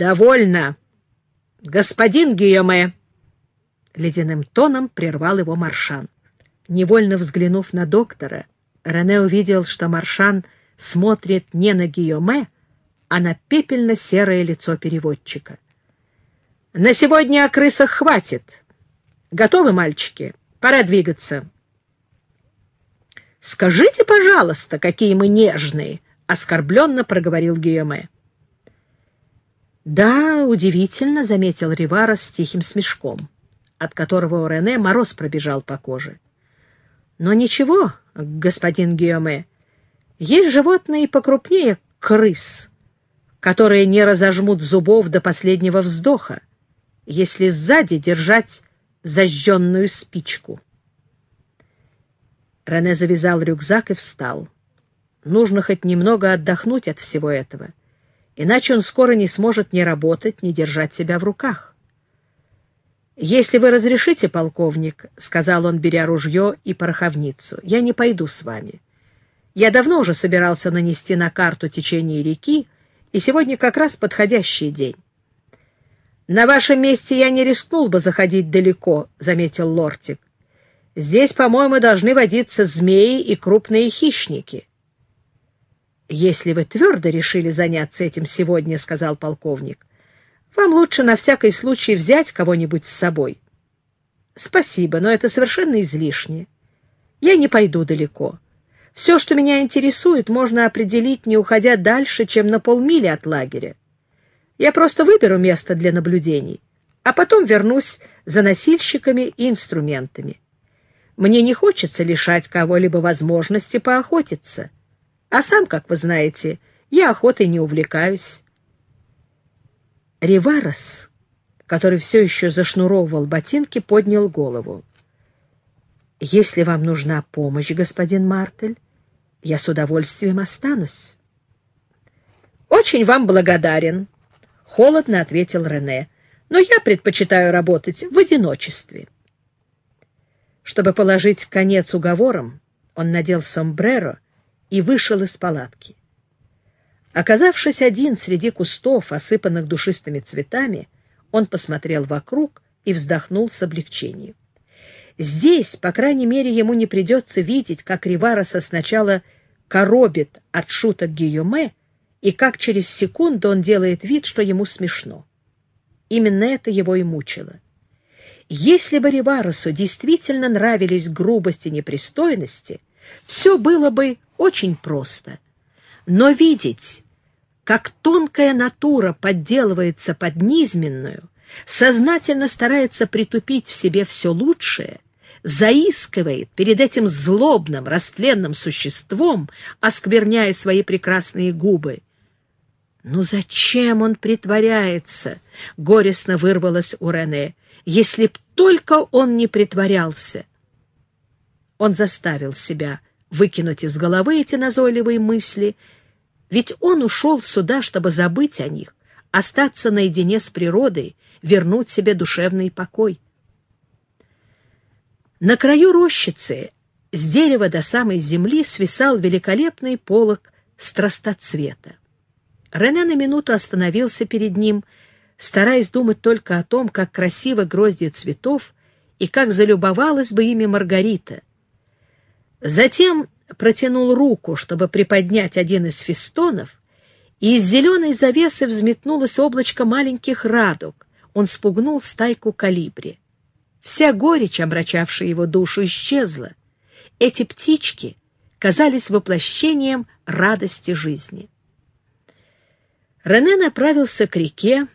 «Довольно! Господин Гийоме!» Ледяным тоном прервал его Маршан. Невольно взглянув на доктора, Рене увидел, что Маршан смотрит не на Гийоме, а на пепельно-серое лицо переводчика. «На сегодня о крысах хватит. Готовы, мальчики? Пора двигаться». «Скажите, пожалуйста, какие мы нежные!» — оскорбленно проговорил Гийоме. «Да, удивительно», — заметил Ривара с тихим смешком, от которого у Рене мороз пробежал по коже. «Но ничего, господин Гийоме, есть животные покрупнее крыс, которые не разожмут зубов до последнего вздоха, если сзади держать зажженную спичку». Рене завязал рюкзак и встал. Нужно хоть немного отдохнуть от всего этого иначе он скоро не сможет ни работать, ни держать себя в руках. «Если вы разрешите, полковник, — сказал он, беря ружье и пороховницу, — я не пойду с вами. Я давно уже собирался нанести на карту течение реки, и сегодня как раз подходящий день. «На вашем месте я не рискнул бы заходить далеко», — заметил Лортик. «Здесь, по-моему, должны водиться змеи и крупные хищники». «Если вы твердо решили заняться этим сегодня, — сказал полковник, — вам лучше на всякий случай взять кого-нибудь с собой». «Спасибо, но это совершенно излишне. Я не пойду далеко. Все, что меня интересует, можно определить, не уходя дальше, чем на полмили от лагеря. Я просто выберу место для наблюдений, а потом вернусь за носильщиками и инструментами. Мне не хочется лишать кого-либо возможности поохотиться». А сам, как вы знаете, я охотой не увлекаюсь. Риварос, который все еще зашнуровывал ботинки, поднял голову. «Если вам нужна помощь, господин Мартель, я с удовольствием останусь». «Очень вам благодарен», — холодно ответил Рене, «но я предпочитаю работать в одиночестве». Чтобы положить конец уговорам, он надел сомбреро и вышел из палатки. Оказавшись один среди кустов, осыпанных душистыми цветами, он посмотрел вокруг и вздохнул с облегчением. Здесь, по крайней мере, ему не придется видеть, как Ривароса сначала коробит от шуток Гийоме, и как через секунду он делает вид, что ему смешно. Именно это его и мучило. Если бы Риваросу действительно нравились грубости и непристойности, все было бы очень просто. Но видеть, как тонкая натура подделывается под низменную, сознательно старается притупить в себе все лучшее, заискивает перед этим злобным, растленным существом, оскверняя свои прекрасные губы. «Ну зачем он притворяется?» — горестно вырвалось у Рене. «Если б только он не притворялся!» Он заставил себя выкинуть из головы эти назойливые мысли, ведь он ушел сюда, чтобы забыть о них, остаться наедине с природой, вернуть себе душевный покой. На краю рощицы с дерева до самой земли свисал великолепный полог страстоцвета. Рене на минуту остановился перед ним, стараясь думать только о том, как красиво гроздья цветов и как залюбовалась бы ими Маргарита — Затем протянул руку, чтобы приподнять один из фестонов, и из зеленой завесы взметнулось облачко маленьких радуг. Он спугнул стайку калибри. Вся горечь, омрачавшая его душу, исчезла. Эти птички казались воплощением радости жизни. Рене направился к реке,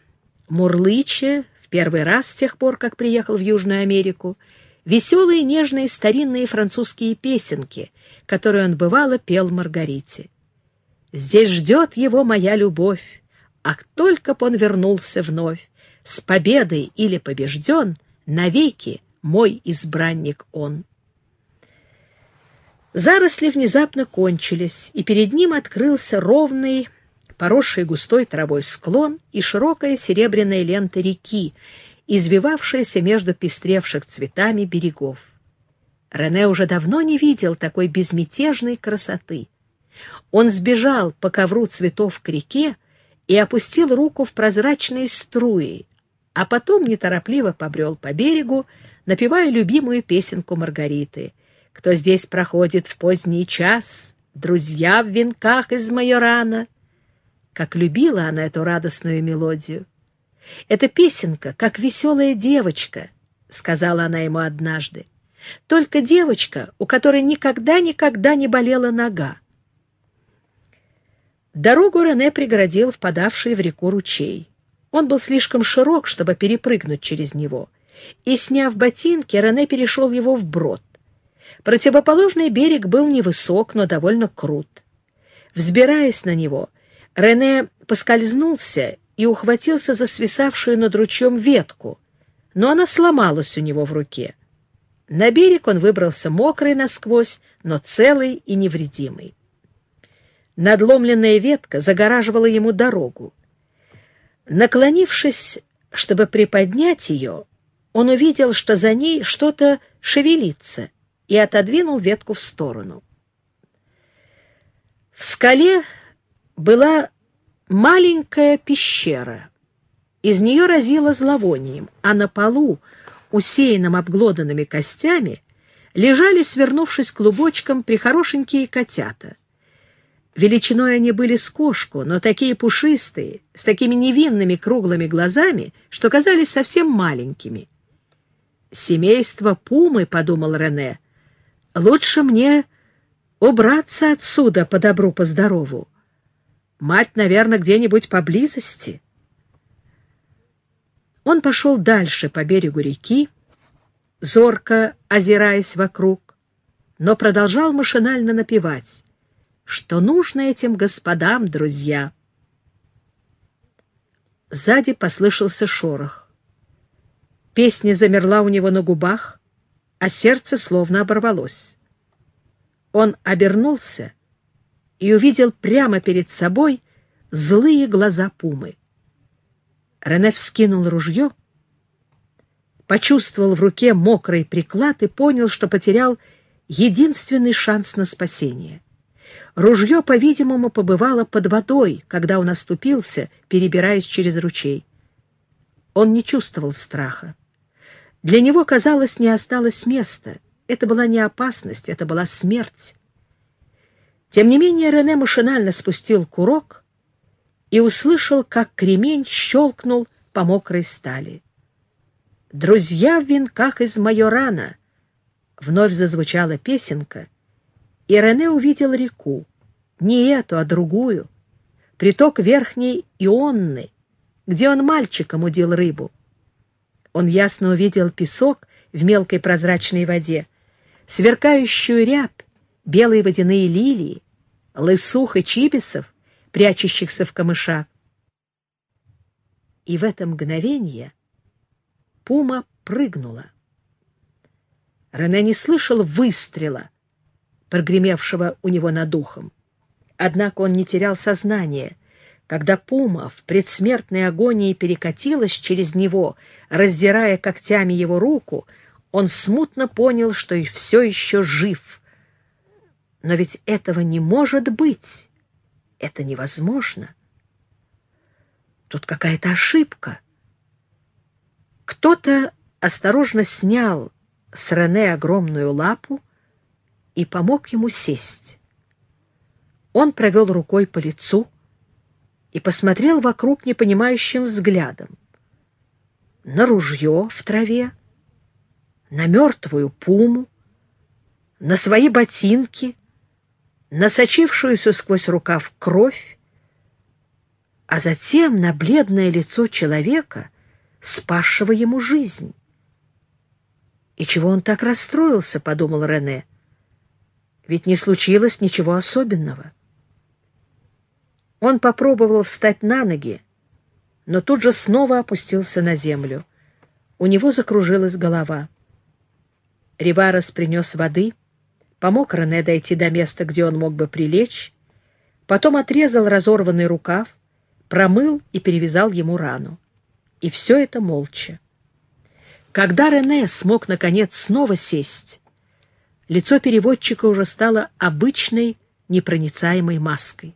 мурлыча, в первый раз с тех пор, как приехал в Южную Америку, веселые нежные старинные французские песенки, которые он бывало пел Маргарите. «Здесь ждет его моя любовь, а только б он вернулся вновь, с победой или побежден, навеки мой избранник он». Заросли внезапно кончились, и перед ним открылся ровный, поросший густой травой склон и широкая серебряная лента реки, извивавшаяся между пестревших цветами берегов. Рене уже давно не видел такой безмятежной красоты. Он сбежал по ковру цветов к реке и опустил руку в прозрачные струи, а потом неторопливо побрел по берегу, напевая любимую песенку Маргариты. «Кто здесь проходит в поздний час? Друзья в венках из майорана!» Как любила она эту радостную мелодию! «Эта песенка, как веселая девочка», — сказала она ему однажды. «Только девочка, у которой никогда-никогда не болела нога». Дорогу Рене преградил впадавший в реку ручей. Он был слишком широк, чтобы перепрыгнуть через него, и, сняв ботинки, Рене перешел его вброд. Противоположный берег был невысок, но довольно крут. Взбираясь на него, Рене поскользнулся и ухватился за свисавшую над ручьем ветку, но она сломалась у него в руке. На берег он выбрался мокрый насквозь, но целый и невредимый. Надломленная ветка загораживала ему дорогу. Наклонившись, чтобы приподнять ее, он увидел, что за ней что-то шевелится, и отодвинул ветку в сторону. В скале была маленькая пещера. Из нее разило зловонием, а на полу, усеянном обглоданными костями, лежали, свернувшись клубочком, прихорошенькие котята. Величиной они были с кошку, но такие пушистые, с такими невинными круглыми глазами, что казались совсем маленькими. «Семейство Пумы», — подумал Рене, — «лучше мне убраться отсюда по добру, по. Мать, наверное, где-нибудь поблизости. Он пошел дальше по берегу реки, зорко озираясь вокруг, но продолжал машинально напевать, что нужно этим господам, друзья. Сзади послышался шорох. Песня замерла у него на губах, а сердце словно оборвалось. Он обернулся и увидел прямо перед собой злые глаза пумы. Рене вскинул ружье, почувствовал в руке мокрый приклад и понял, что потерял единственный шанс на спасение. Ружье, по-видимому, побывало под водой, когда он оступился, перебираясь через ручей. Он не чувствовал страха. Для него, казалось, не осталось места. Это была не опасность, это была смерть. Тем не менее Рене машинально спустил курок и услышал, как кремень щелкнул по мокрой стали. «Друзья в венках из Майорана!» Вновь зазвучала песенка, и Рене увидел реку, не эту, а другую, приток верхней Ионны, где он мальчиком удил рыбу. Он ясно увидел песок в мелкой прозрачной воде, сверкающую рябь, белые водяные лилии, лысух и чибисов, прячущихся в камышах. И в это мгновение пума прыгнула. Рене не слышал выстрела, прогремевшего у него над ухом. Однако он не терял сознание, когда пума в предсмертной агонии перекатилась через него, раздирая когтями его руку, он смутно понял, что и все еще жив — но ведь этого не может быть. Это невозможно. Тут какая-то ошибка. Кто-то осторожно снял с Рене огромную лапу и помог ему сесть. Он провел рукой по лицу и посмотрел вокруг непонимающим взглядом. На ружье в траве, на мертвую пуму, на свои ботинки — насочившуюся сквозь рукав кровь, а затем на бледное лицо человека, спасшего ему жизнь. «И чего он так расстроился?» — подумал Рене. «Ведь не случилось ничего особенного». Он попробовал встать на ноги, но тут же снова опустился на землю. У него закружилась голова. Риварес принес воды — помог Рене дойти до места, где он мог бы прилечь, потом отрезал разорванный рукав, промыл и перевязал ему рану. И все это молча. Когда Рене смог, наконец, снова сесть, лицо переводчика уже стало обычной непроницаемой маской.